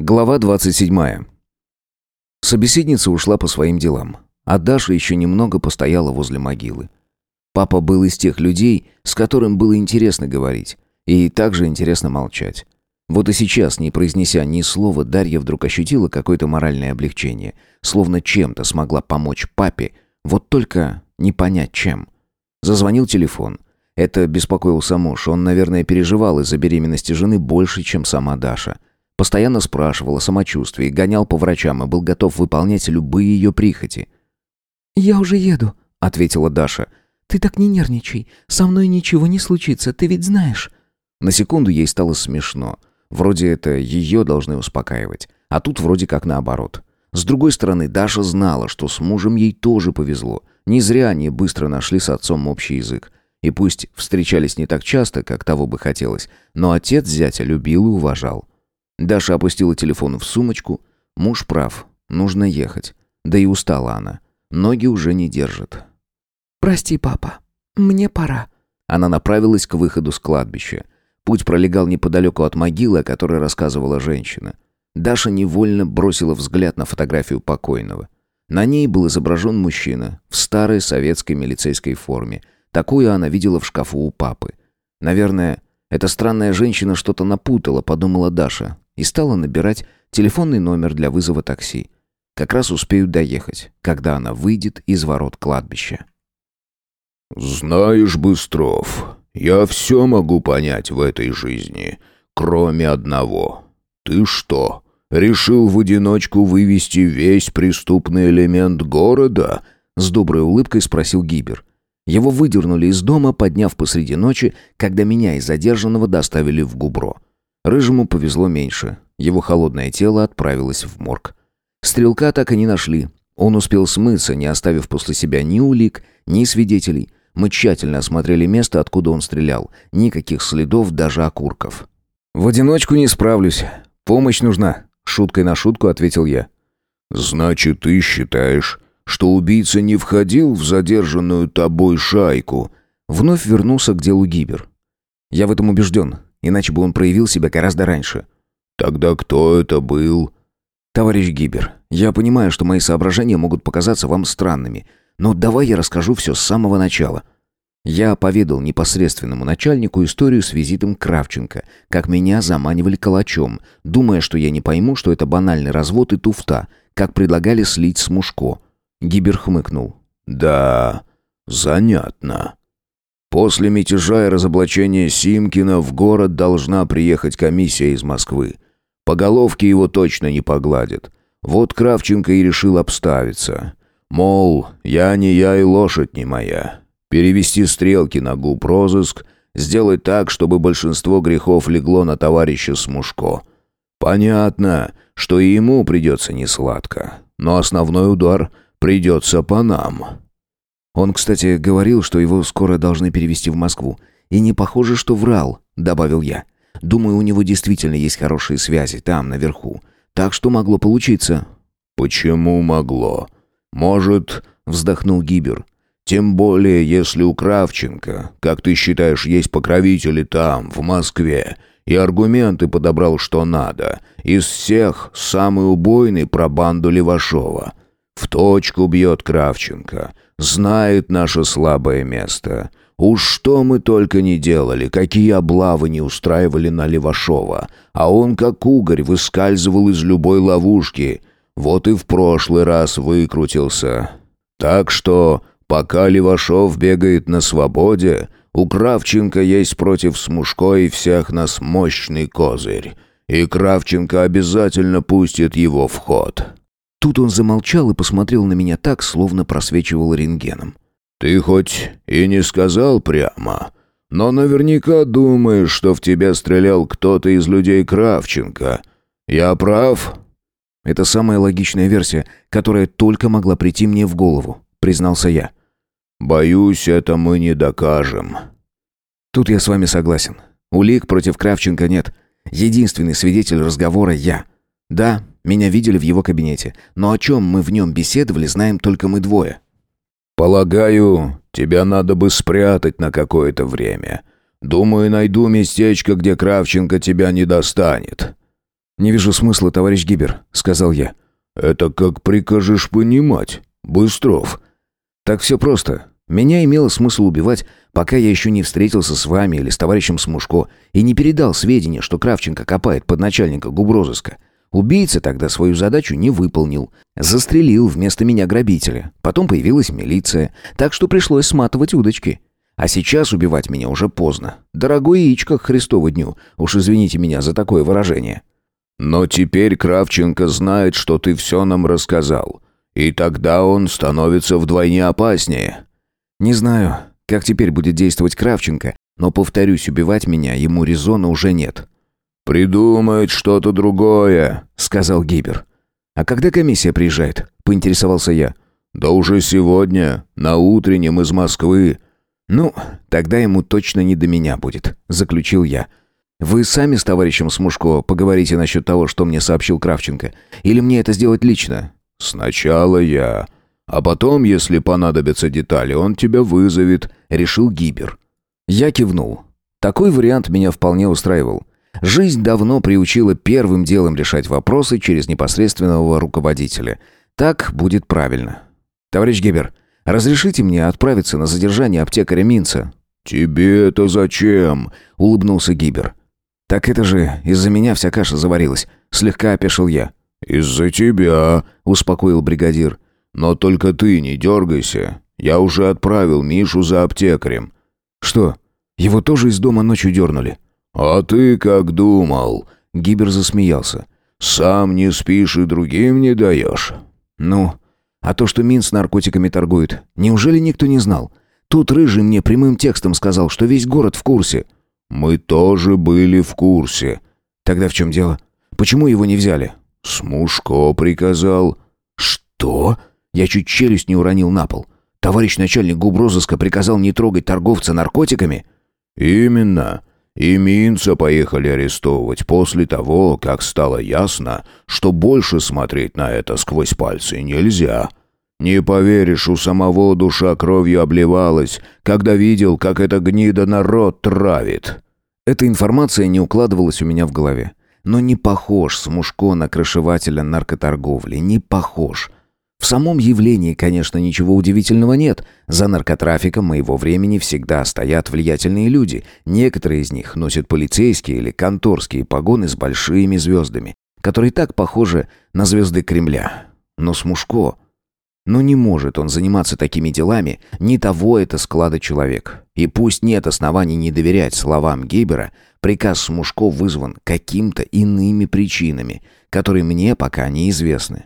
Глава 27. Собеседница ушла по своим делам, а Даша еще немного постояла возле могилы. Папа был из тех людей, с которым было интересно говорить, и также интересно молчать. Вот и сейчас, не произнеся ни слова, Дарья вдруг ощутила какое-то моральное облегчение, словно чем-то смогла помочь папе, вот только не понять чем. Зазвонил телефон. Это беспокоился муж, он, наверное, переживал из-за беременности жены больше, чем сама Даша – Постоянно спрашивал о самочувствии, гонял по врачам и был готов выполнять любые ее прихоти. «Я уже еду», — ответила Даша. «Ты так не нервничай. Со мной ничего не случится, ты ведь знаешь». На секунду ей стало смешно. Вроде это ее должны успокаивать, а тут вроде как наоборот. С другой стороны, Даша знала, что с мужем ей тоже повезло. Не зря они быстро нашли с отцом общий язык. И пусть встречались не так часто, как того бы хотелось, но отец зятя любил и уважал. Даша опустила телефон в сумочку. Муж прав, нужно ехать. Да и устала она. Ноги уже не держат. «Прости, папа, мне пора». Она направилась к выходу с кладбища. Путь пролегал неподалеку от могилы, о которой рассказывала женщина. Даша невольно бросила взгляд на фотографию покойного. На ней был изображен мужчина в старой советской милицейской форме. Такую она видела в шкафу у папы. Наверное, эта странная женщина что-то напутала, подумала Даша и стала набирать телефонный номер для вызова такси. Как раз успеют доехать, когда она выйдет из ворот кладбища. «Знаешь, Быстров, я все могу понять в этой жизни, кроме одного. Ты что, решил в одиночку вывести весь преступный элемент города?» С доброй улыбкой спросил Гибер. Его выдернули из дома, подняв посреди ночи, когда меня и задержанного доставили в Губро. Рыжему повезло меньше. Его холодное тело отправилось в морг. Стрелка так и не нашли. Он успел смыться, не оставив после себя ни улик, ни свидетелей. Мы тщательно осмотрели место, откуда он стрелял. Никаких следов, даже окурков. «В одиночку не справлюсь. Помощь нужна», — шуткой на шутку ответил я. «Значит, ты считаешь, что убийца не входил в задержанную тобой шайку?» Вновь вернулся к делу Гибер. «Я в этом убежден иначе бы он проявил себя гораздо раньше. «Тогда кто это был?» «Товарищ Гибер, я понимаю, что мои соображения могут показаться вам странными, но давай я расскажу все с самого начала». Я поведал непосредственному начальнику историю с визитом Кравченко, как меня заманивали калачом, думая, что я не пойму, что это банальный развод и туфта, как предлагали слить с Мушко. Гибер хмыкнул. «Да, занятно. После мятежа и разоблачения Симкина в город должна приехать комиссия из Москвы. По головке его точно не погладят. Вот Кравченко и решил обставиться. Мол, я не я и лошадь не моя. Перевести стрелки на губ розыск, сделать так, чтобы большинство грехов легло на товарища Смушко. Понятно, что и ему придется несладко, но основной удар придется по нам». Он, кстати, говорил, что его скоро должны перевести в Москву. И не похоже, что врал, добавил я. Думаю, у него действительно есть хорошие связи там, наверху. Так что могло получиться. Почему могло? Может, вздохнул Гибер. Тем более, если у Кравченко, как ты считаешь, есть покровители там, в Москве, и аргументы подобрал что надо. Из всех самый убойный про банду Левашова. В точку бьет Кравченко знает наше слабое место. Уж что мы только не делали, какие облавы не устраивали на Левашова, а он как угорь выскальзывал из любой ловушки. Вот и в прошлый раз выкрутился. Так что, пока Левашов бегает на свободе, у Кравченко есть против Смушко и всех нас мощный козырь. И Кравченко обязательно пустит его в ход. Тут он замолчал и посмотрел на меня так, словно просвечивал рентгеном. «Ты хоть и не сказал прямо, но наверняка думаешь, что в тебя стрелял кто-то из людей Кравченко. Я прав?» «Это самая логичная версия, которая только могла прийти мне в голову», — признался я. «Боюсь, это мы не докажем». «Тут я с вами согласен. Улик против Кравченко нет. Единственный свидетель разговора я. Да, меня видели в его кабинете, но о чем мы в нем беседовали, знаем только мы двое. «Полагаю, тебя надо бы спрятать на какое-то время. Думаю, найду местечко, где Кравченко тебя не достанет». «Не вижу смысла, товарищ Гибер», — сказал я. «Это как прикажешь понимать, Быстров». «Так все просто. Меня имело смысл убивать, пока я еще не встретился с вами или с товарищем Смушко и не передал сведения, что Кравченко копает под начальника губрозыска. Убийца тогда свою задачу не выполнил. Застрелил вместо меня грабителя. Потом появилась милиция, так что пришлось сматывать удочки. А сейчас убивать меня уже поздно. Дорогой яичко к Христову дню. Уж извините меня за такое выражение. Но теперь Кравченко знает, что ты все нам рассказал. И тогда он становится вдвойне опаснее. Не знаю, как теперь будет действовать Кравченко, но, повторюсь, убивать меня ему резона уже нет. «Придумает что-то другое», — сказал Гибер. «А когда комиссия приезжает?» — поинтересовался я. «Да уже сегодня, на утреннем из Москвы». «Ну, тогда ему точно не до меня будет», — заключил я. «Вы сами с товарищем Смушко поговорите насчет того, что мне сообщил Кравченко. Или мне это сделать лично?» «Сначала я. А потом, если понадобятся детали, он тебя вызовет», — решил Гибер. Я кивнул. Такой вариант меня вполне устраивал. Жизнь давно приучила первым делом решать вопросы через непосредственного руководителя. Так будет правильно. Товарищ Гебер, разрешите мне отправиться на задержание аптекаря Минца? Тебе это зачем? улыбнулся Гибер. Так это же из-за меня вся каша заварилась, слегка опешил я. Из-за тебя, успокоил бригадир. Но только ты не дергайся. Я уже отправил Мишу за аптекарем. Что? Его тоже из дома ночью дернули? «А ты как думал?» Гибер засмеялся. «Сам не спишь и другим не даешь». «Ну, а то, что Мин с наркотиками торгует, неужели никто не знал? Тут Рыжий мне прямым текстом сказал, что весь город в курсе». «Мы тоже были в курсе». «Тогда в чем дело? Почему его не взяли?» «Смушко приказал». «Что?» Я чуть челюсть не уронил на пол. «Товарищ начальник губрозыска приказал не трогать торговца наркотиками?» «Именно. И Минца поехали арестовывать после того, как стало ясно, что больше смотреть на это сквозь пальцы нельзя. Не поверишь, у самого душа кровью обливалась, когда видел, как эта гнида народ травит. Эта информация не укладывалась у меня в голове. Но не похож Смушко на крышевателя наркоторговли, не похож. В самом явлении, конечно, ничего удивительного нет. За наркотрафиком моего времени всегда стоят влиятельные люди. Некоторые из них носят полицейские или конторские погоны с большими звездами, которые так похожи на звезды Кремля. Но Смушко... Ну не может он заниматься такими делами, не того это склада человек. И пусть нет оснований не доверять словам Гейбера, приказ Смушко вызван каким-то иными причинами, которые мне пока неизвестны.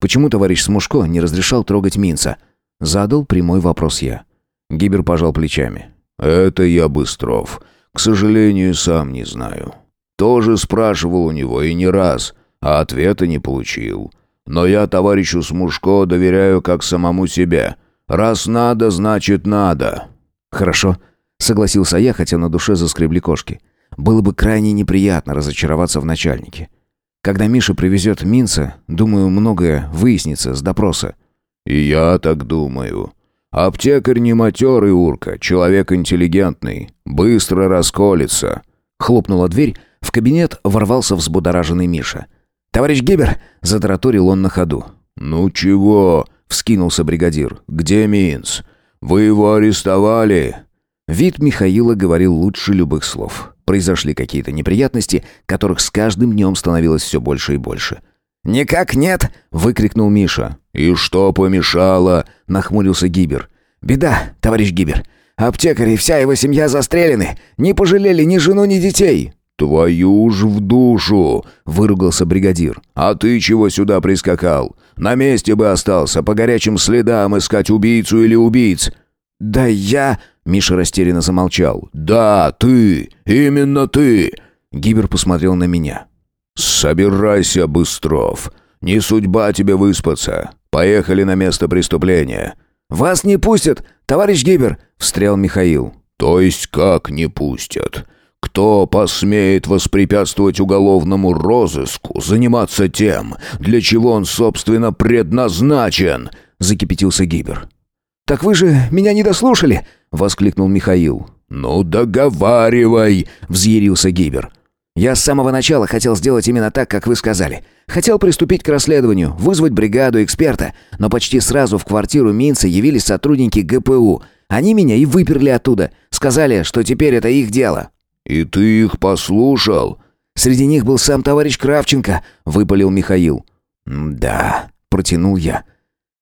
Почему товарищ Смушко не разрешал трогать Минца? Задал прямой вопрос я. Гибер пожал плечами. Это я Быстров. К сожалению, сам не знаю. Тоже спрашивал у него и не раз, а ответа не получил. Но я товарищу Смушко доверяю как самому себе. Раз надо, значит надо. Хорошо, согласился я, хотя на душе заскребли кошки. Было бы крайне неприятно разочароваться в начальнике. Когда Миша привезет Минца, думаю, многое выяснится с допроса». «И я так думаю. Аптекарь не матерый урка, человек интеллигентный, быстро расколется». Хлопнула дверь, в кабинет ворвался взбудораженный Миша. «Товарищ Гебер!» — затараторил он на ходу. «Ну чего?» — вскинулся бригадир. «Где Минц? Вы его арестовали?» Вид Михаила говорил лучше любых слов. Произошли какие-то неприятности, которых с каждым днем становилось все больше и больше. «Никак нет!» — выкрикнул Миша. «И что помешало?» — нахмурился Гибер. «Беда, товарищ Гибер. Аптекарь и вся его семья застрелены. Не пожалели ни жену, ни детей». «Твою ж в душу!» — выругался бригадир. «А ты чего сюда прискакал? На месте бы остался, по горячим следам искать убийцу или убийц». «Да я...» Миша растерянно замолчал. «Да, ты! Именно ты!» Гибер посмотрел на меня. «Собирайся, Быстров. Не судьба тебе выспаться. Поехали на место преступления». «Вас не пустят, товарищ Гибер!» — встрял Михаил. «То есть как не пустят? Кто посмеет воспрепятствовать уголовному розыску, заниматься тем, для чего он, собственно, предназначен?» — закипятился Гибер. «Так вы же меня не дослушали!» — воскликнул Михаил. «Ну, договаривай!» — взъярился Гибер. Я с самого начала хотел сделать именно так, как вы сказали. Хотел приступить к расследованию, вызвать бригаду эксперта, но почти сразу в квартиру Минца явились сотрудники ГПУ. Они меня и выперли оттуда. Сказали, что теперь это их дело. «И ты их послушал?» Среди них был сам товарищ Кравченко, выпалил Михаил. «Да», — протянул я.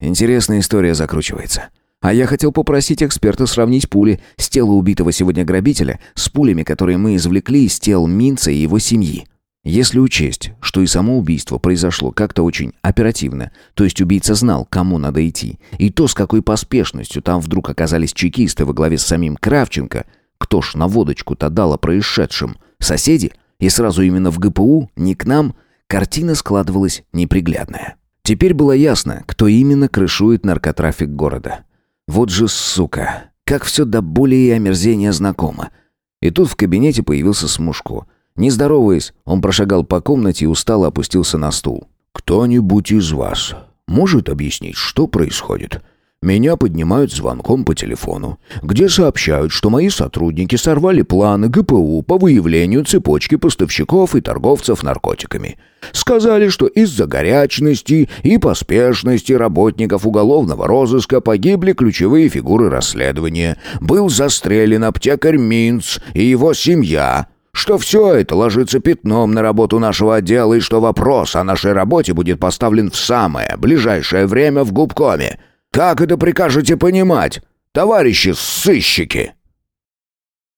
«Интересная история закручивается. А я хотел попросить эксперта сравнить пули с тела убитого сегодня грабителя с пулями, которые мы извлекли из тел Минца и его семьи. Если учесть, что и само убийство произошло как-то очень оперативно, то есть убийца знал, кому надо идти, и то, с какой поспешностью там вдруг оказались чекисты во главе с самим Кравченко, кто ж на водочку-то дал о происшедшем? Соседи? И сразу именно в ГПУ, не к нам, картина складывалась неприглядная. Теперь было ясно, кто именно крышует наркотрафик города. Вот же сука, как все до боли и омерзения знакомо. И тут в кабинете появился Смушко. Не здороваясь, он прошагал по комнате и устало опустился на стул. «Кто-нибудь из вас может объяснить, что происходит?» Меня поднимают звонком по телефону, где сообщают, что мои сотрудники сорвали планы ГПУ по выявлению цепочки поставщиков и торговцев наркотиками. Сказали, что из-за горячности и поспешности работников уголовного розыска погибли ключевые фигуры расследования. Был застрелен аптекарь Минц и его семья – что все это ложится пятном на работу нашего отдела и что вопрос о нашей работе будет поставлен в самое ближайшее время в губкоме. Как это прикажете понимать, товарищи сыщики?»